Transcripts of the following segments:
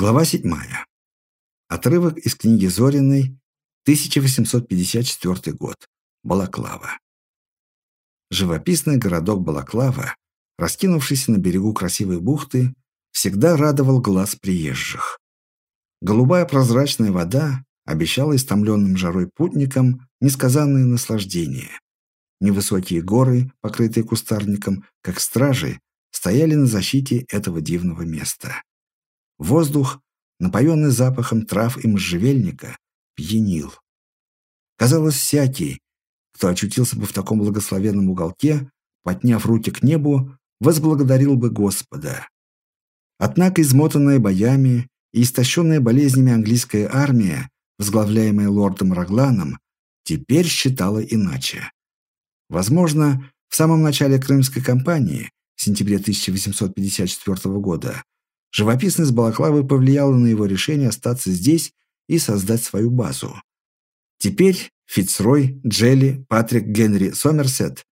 Глава 7. Отрывок из книги Зориной, 1854 год. Балаклава. Живописный городок Балаклава, раскинувшийся на берегу красивой бухты, всегда радовал глаз приезжих. Голубая прозрачная вода обещала истомленным жарой путникам несказанное наслаждение. Невысокие горы, покрытые кустарником, как стражи, стояли на защите этого дивного места. Воздух, напоенный запахом трав и можжевельника, пьянил. Казалось, всякий, кто очутился бы в таком благословенном уголке, подняв руки к небу, возблагодарил бы Господа. Однако измотанная боями и истощенная болезнями английская армия, возглавляемая лордом Рагланом, теперь считала иначе. Возможно, в самом начале Крымской кампании, в сентябре 1854 года, Живописность Балаклавы повлияла на его решение остаться здесь и создать свою базу. Теперь Фицрой, Джелли, Патрик Генри Сомерсет,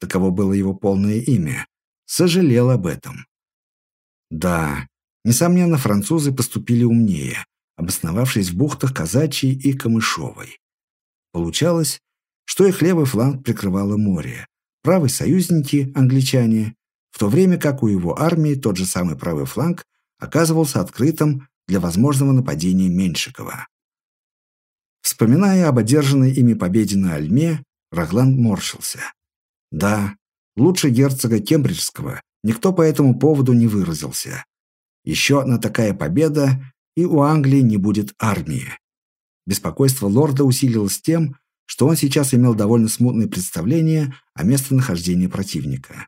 таково было его полное имя, сожалел об этом. Да, несомненно, французы поступили умнее, обосновавшись в бухтах Казачьей и Камышовой. Получалось, что их левый фланг прикрывало море, правый союзники, англичане, в то время как у его армии тот же самый правый фланг оказывался открытым для возможного нападения Меньшикова. Вспоминая об одержанной ими победе на Альме, Раглан морщился. Да, лучше герцога Кембриджского никто по этому поводу не выразился. Еще одна такая победа, и у Англии не будет армии. Беспокойство лорда усилилось тем, что он сейчас имел довольно смутное представление о местонахождении противника.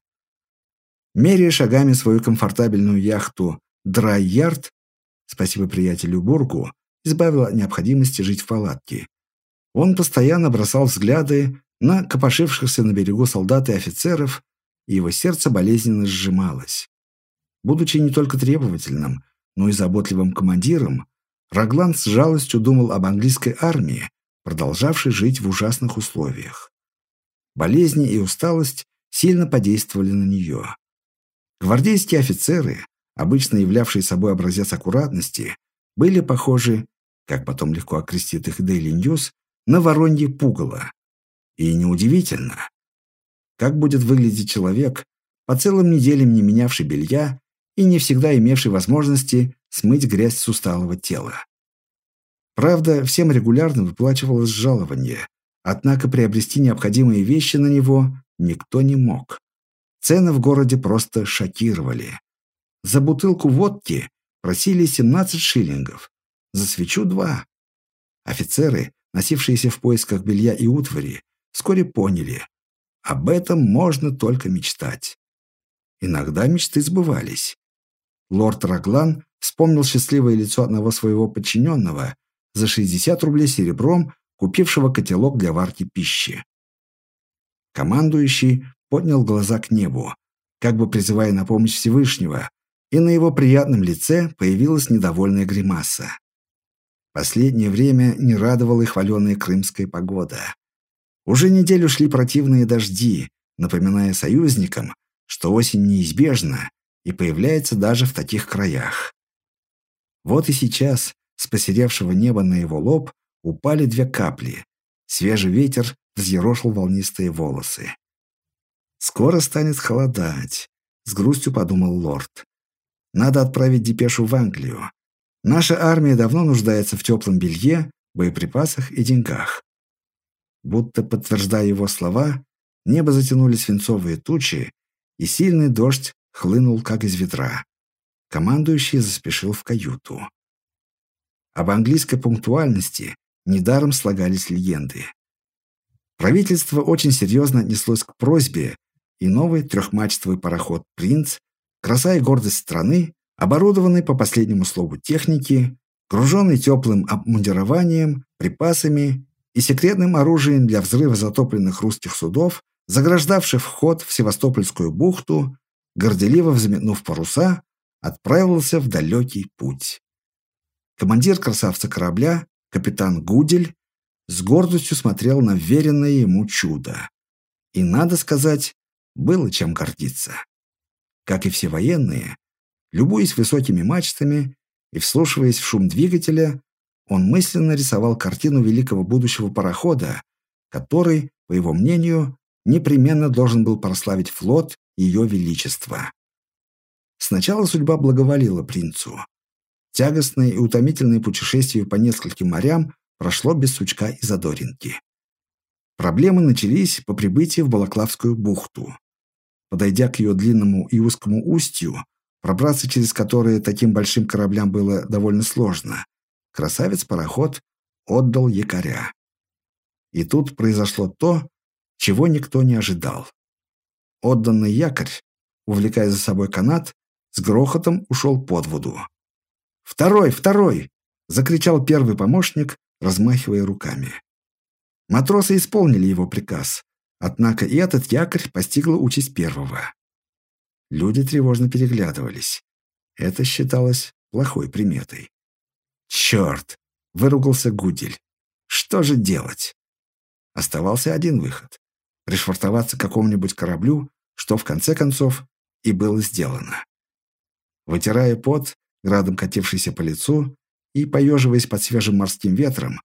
Меряя шагами свою комфортабельную яхту Драйярд, спасибо приятелю Бургу, избавил от необходимости жить в палатке. Он постоянно бросал взгляды на копошившихся на берегу солдат и офицеров, и его сердце болезненно сжималось. Будучи не только требовательным, но и заботливым командиром, Раглан с жалостью думал об английской армии, продолжавшей жить в ужасных условиях. Болезни и усталость сильно подействовали на нее. Гвардейские офицеры, обычно являвшие собой образец аккуратности, были похожи, как потом легко окрестит их Daily News, на воронье пугало. И неудивительно. Как будет выглядеть человек, по целым неделям не менявший белья и не всегда имевший возможности смыть грязь с усталого тела. Правда, всем регулярно выплачивалось жалование, однако приобрести необходимые вещи на него никто не мог. Цены в городе просто шокировали. За бутылку водки просили 17 шиллингов, за свечу – два. Офицеры, носившиеся в поисках белья и утвари, вскоре поняли – об этом можно только мечтать. Иногда мечты сбывались. Лорд Раглан вспомнил счастливое лицо одного своего подчиненного за 60 рублей серебром, купившего котелок для варки пищи. Командующий поднял глаза к небу, как бы призывая на помощь Всевышнего, и на его приятном лице появилась недовольная гримаса. Последнее время не радовала и хваленая крымская погода. Уже неделю шли противные дожди, напоминая союзникам, что осень неизбежна и появляется даже в таких краях. Вот и сейчас с посеревшего неба на его лоб упали две капли. Свежий ветер взъерошил волнистые волосы. «Скоро станет холодать», — с грустью подумал лорд. Надо отправить депешу в Англию. Наша армия давно нуждается в теплом белье, боеприпасах и деньгах. Будто подтверждая его слова, небо затянули свинцовые тучи, и сильный дождь хлынул, как из ведра. Командующий заспешил в каюту. Об английской пунктуальности недаром слагались легенды. Правительство очень серьезно отнеслось к просьбе, и новый трехмачтовый пароход «Принц» Краса и гордость страны, оборудованный по последнему слову техники, груженный теплым обмундированием, припасами и секретным оружием для взрыва затопленных русских судов, заграждавших вход в Севастопольскую бухту, горделиво взметнув паруса, отправился в далекий путь. Командир красавца корабля, капитан Гудель, с гордостью смотрел на веренное ему чудо. И, надо сказать, было чем гордиться. Как и все военные, любуясь высокими мачтами, и, вслушиваясь в шум двигателя, он мысленно рисовал картину великого будущего парохода, который, по его мнению, непременно должен был прославить флот Ее Величества. Сначала судьба благоволила принцу. Тягостное и утомительное путешествие по нескольким морям прошло без сучка и задоринки. Проблемы начались по прибытии в Балаклавскую бухту. Подойдя к ее длинному и узкому устью, пробраться через которое таким большим кораблям было довольно сложно, красавец-пароход отдал якоря. И тут произошло то, чего никто не ожидал. Отданный якорь, увлекая за собой канат, с грохотом ушел под воду. «Второй! Второй!» — закричал первый помощник, размахивая руками. Матросы исполнили его приказ, однако и этот якорь постигла участь первого. Люди тревожно переглядывались. Это считалось плохой приметой. «Черт!» — выругался Гудель. «Что же делать?» Оставался один выход — пришвартоваться к какому-нибудь кораблю, что в конце концов и было сделано. Вытирая пот, градом катившийся по лицу, и, поеживаясь под свежим морским ветром,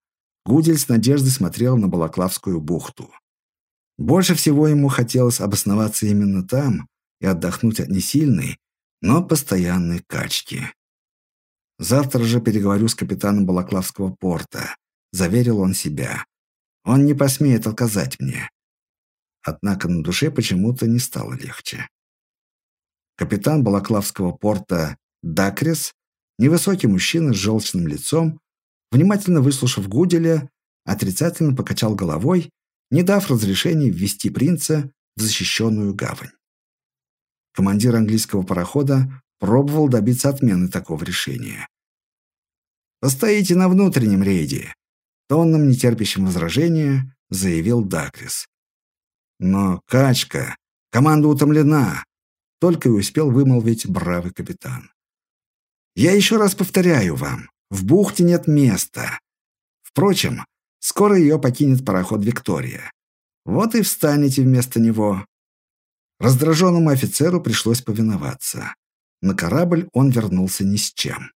Гудель с надеждой смотрел на Балаклавскую бухту. Больше всего ему хотелось обосноваться именно там и отдохнуть от несильной, но постоянной качки. «Завтра же переговорю с капитаном Балаклавского порта», — заверил он себя. «Он не посмеет отказать мне». Однако на душе почему-то не стало легче. Капитан Балаклавского порта Дакрис, невысокий мужчина с желчным лицом, внимательно выслушав Гуделя, отрицательно покачал головой, не дав разрешения ввести принца в защищенную гавань. Командир английского парохода пробовал добиться отмены такого решения. «Постоите на внутреннем рейде», — тонным, нетерпящим возражения, заявил Дакрис. «Но качка, команда утомлена», — только и успел вымолвить бравый капитан. «Я еще раз повторяю вам, в бухте нет места. Впрочем, скоро ее покинет пароход «Виктория». Вот и встанете вместо него». Раздраженному офицеру пришлось повиноваться. На корабль он вернулся ни с чем.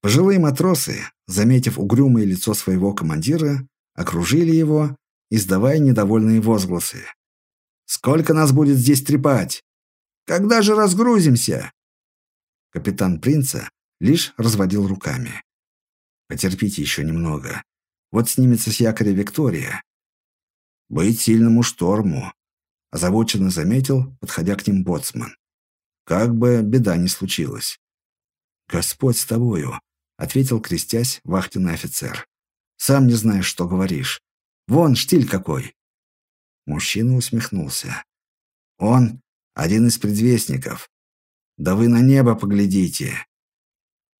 Пожилые матросы, заметив угрюмое лицо своего командира, окружили его, издавая недовольные возгласы. «Сколько нас будет здесь трепать? Когда же разгрузимся?» Капитан Принца лишь разводил руками. Потерпите еще немного. Вот снимется с якоря Виктория. Быть сильному шторму, озабоченно заметил, подходя к ним боцман. Как бы беда не случилась. Господь с тобою, ответил, крестясь, вахтенный офицер. Сам не знаешь, что говоришь. Вон штиль какой. Мужчина усмехнулся. Он один из предвестников. Да вы на небо поглядите.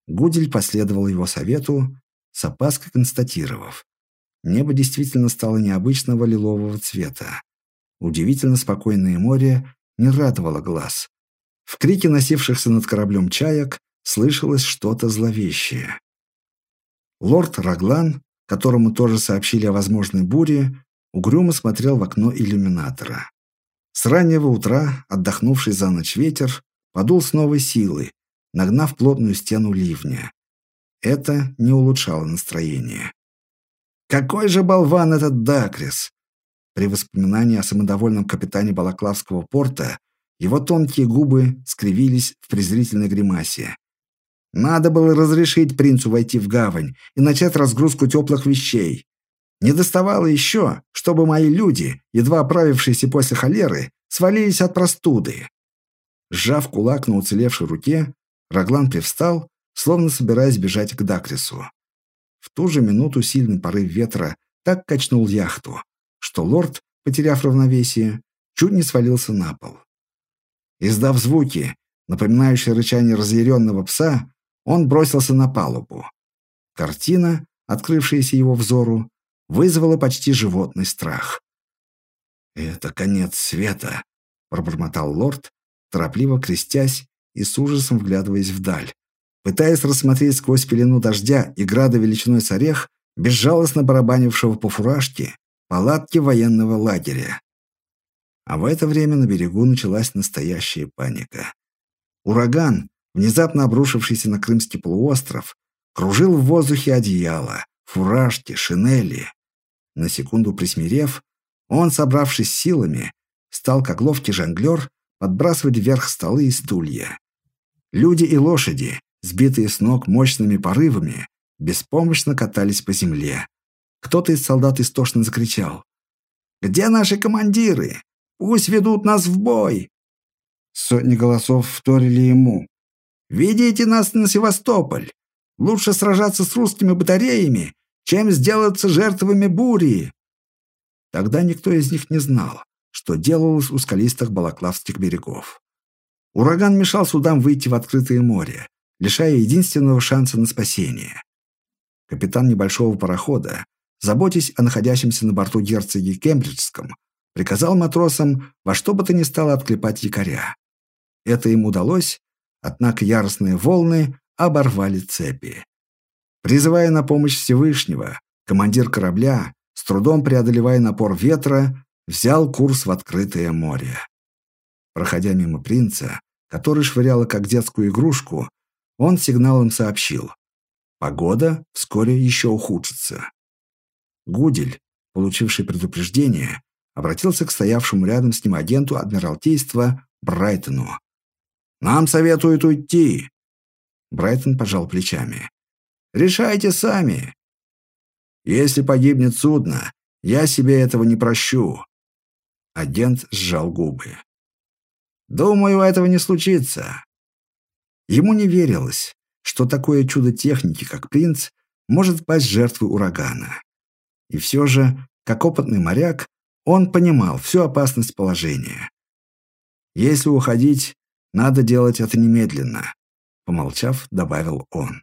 Гудель последовал его совету, с опаской констатировав. Небо действительно стало необычного лилового цвета. Удивительно спокойное море не радовало глаз. В крике носившихся над кораблем чаек слышалось что-то зловещее. Лорд Раглан, которому тоже сообщили о возможной буре, угрюмо смотрел в окно иллюминатора. С раннего утра, отдохнувший за ночь ветер, подул с новой силой, нагнав плотную стену ливня. Это не улучшало настроение. Какой же болван этот Дакрис! При воспоминании о самодовольном капитане Балаклавского порта его тонкие губы скривились в презрительной гримасе. Надо было разрешить принцу войти в гавань и начать разгрузку теплых вещей. Не доставало еще, чтобы мои люди, едва оправившиеся после холеры, свалились от простуды. Сжав кулак на уцелевшей руке, Раглан привстал, словно собираясь бежать к Дакрису. В ту же минуту сильный порыв ветра так качнул яхту, что лорд, потеряв равновесие, чуть не свалился на пол. Издав звуки, напоминающие рычание разъяренного пса, он бросился на палубу. Картина, открывшаяся его взору, вызвала почти животный страх. «Это конец света», — пробормотал лорд, торопливо крестясь и с ужасом вглядываясь вдаль. Пытаясь рассмотреть сквозь пелену дождя и града величиной с орех, безжалостно барабанившего по фуражке, палатки военного лагеря. А в это время на берегу началась настоящая паника. Ураган, внезапно обрушившийся на Крымский полуостров, кружил в воздухе одеяло, фуражки, шинели. На секунду присмирев, он, собравшись силами, стал, как ловкий жонглер, подбрасывать вверх столы и стулья. Люди и лошади, сбитые с ног мощными порывами, беспомощно катались по земле. Кто-то из солдат истошно закричал. «Где наши командиры? Пусть ведут нас в бой!» Сотни голосов вторили ему. «Ведите нас на Севастополь! Лучше сражаться с русскими батареями, чем сделаться жертвами бури!» Тогда никто из них не знал, что делалось у скалистых балаклавских берегов. Ураган мешал судам выйти в открытое море, лишая единственного шанса на спасение. Капитан небольшого парохода, заботясь о находящемся на борту герцоге Кембриджском, приказал матросам во что бы то ни стало отклепать якоря. Это им удалось, однако яростные волны оборвали цепи. Призывая на помощь Всевышнего, командир корабля, с трудом преодолевая напор ветра, взял курс в открытое море. Проходя мимо принца, который швыряла как детскую игрушку, он сигналом сообщил. Погода вскоре еще ухудшится. Гудель, получивший предупреждение, обратился к стоявшему рядом с ним агенту Адмиралтейства Брайтону. «Нам советуют уйти!» Брайтон пожал плечами. «Решайте сами. Если погибнет судно, я себе этого не прощу. Агент сжал губы. «Думаю, этого не случится». Ему не верилось, что такое чудо техники, как принц, может пасть жертвой урагана. И все же, как опытный моряк, он понимал всю опасность положения. «Если уходить, надо делать это немедленно», — помолчав, добавил он.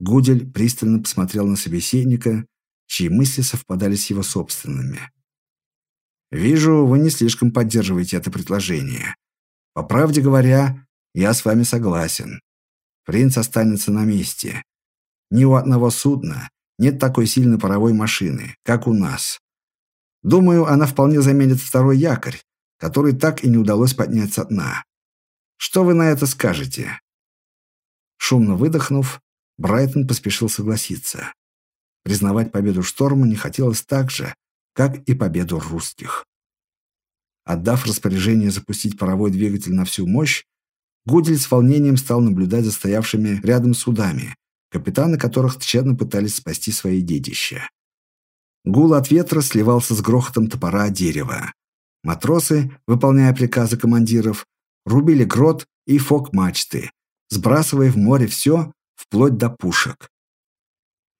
Гудель пристально посмотрел на собеседника, чьи мысли совпадали с его собственными. Вижу, вы не слишком поддерживаете это предложение. По правде говоря, я с вами согласен. Принц останется на месте. Ни у одного судна нет такой сильной паровой машины, как у нас. Думаю, она вполне заменит второй якорь, который так и не удалось поднять со дна. Что вы на это скажете?» Шумно выдохнув, Брайтон поспешил согласиться. Признавать победу шторма не хотелось так же, как и победу русских. Отдав распоряжение запустить паровой двигатель на всю мощь, Гудель с волнением стал наблюдать за стоявшими рядом судами, капитаны которых тщетно пытались спасти свои детища. Гул от ветра сливался с грохотом топора дерева. Матросы, выполняя приказы командиров, рубили грот и фок-мачты, сбрасывая в море все, вплоть до пушек.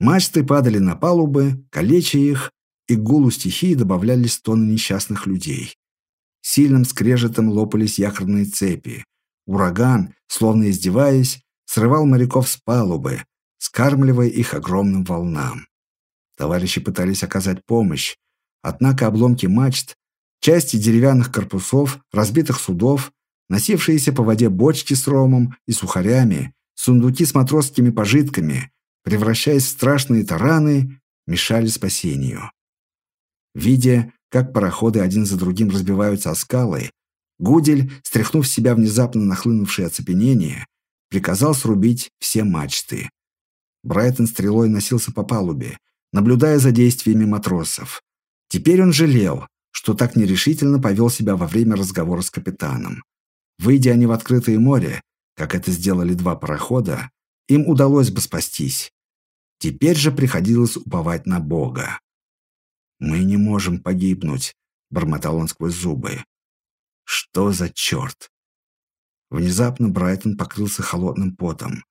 Мачты падали на палубы, калеча их, и гулу стихии добавлялись тоны несчастных людей. Сильным скрежетом лопались якорные цепи. Ураган, словно издеваясь, срывал моряков с палубы, скармливая их огромным волнам. Товарищи пытались оказать помощь, однако обломки мачт, части деревянных корпусов, разбитых судов, носившиеся по воде бочки с ромом и сухарями, сундуки с матросскими пожитками, превращаясь в страшные тараны, мешали спасению. Видя, как пароходы один за другим разбиваются о скалы, Гудель, стряхнув с себя внезапно нахлынувшее оцепенение, приказал срубить все мачты. Брайтон стрелой носился по палубе, наблюдая за действиями матросов. Теперь он жалел, что так нерешительно повел себя во время разговора с капитаном. Выйдя они в открытое море, как это сделали два парохода, им удалось бы спастись. Теперь же приходилось уповать на Бога. «Мы не можем погибнуть», — бормотал он сквозь зубы. «Что за черт?» Внезапно Брайтон покрылся холодным потом.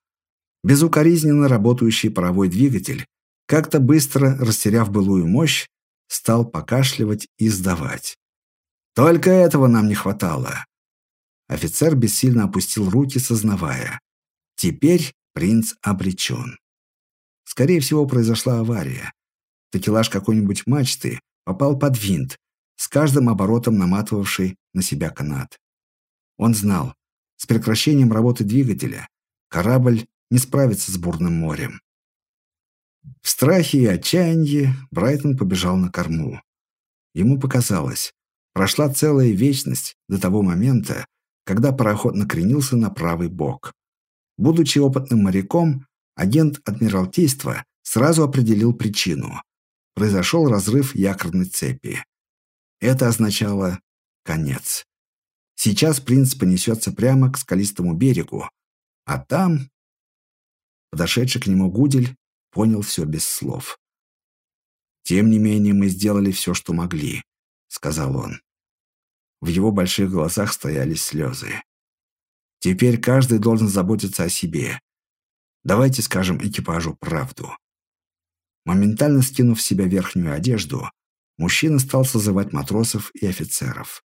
Безукоризненно работающий паровой двигатель, как-то быстро растеряв былую мощь, стал покашливать и сдавать. «Только этого нам не хватало!» Офицер бессильно опустил руки, сознавая. Теперь принц обречен. Скорее всего, произошла авария. Такелаж какой-нибудь мачты попал под винт, с каждым оборотом наматывавший на себя канат. Он знал, с прекращением работы двигателя корабль не справится с бурным морем. В страхе и отчаянии Брайтон побежал на корму. Ему показалось, прошла целая вечность до того момента, когда пароход накренился на правый бок. Будучи опытным моряком, агент Адмиралтейства сразу определил причину. Произошел разрыв якорной цепи. Это означало конец. Сейчас принц понесется прямо к скалистому берегу, а там... Подошедший к нему Гудель понял все без слов. «Тем не менее мы сделали все, что могли», — сказал он. В его больших глазах стояли слезы. «Теперь каждый должен заботиться о себе. Давайте скажем экипажу правду». Моментально скинув с себя верхнюю одежду, мужчина стал созывать матросов и офицеров.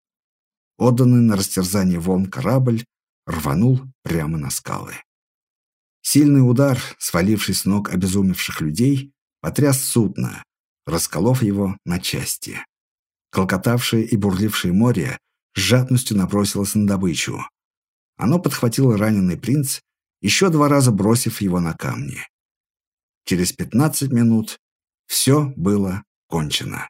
Отданный на растерзание волн корабль рванул прямо на скалы. Сильный удар, сваливший с ног обезумевших людей, потряс судно, расколов его на части. Колкотавшее и бурлившее море с жадностью набросилось на добычу. Оно подхватило раненый принц, еще два раза бросив его на камни. Через пятнадцать минут все было кончено.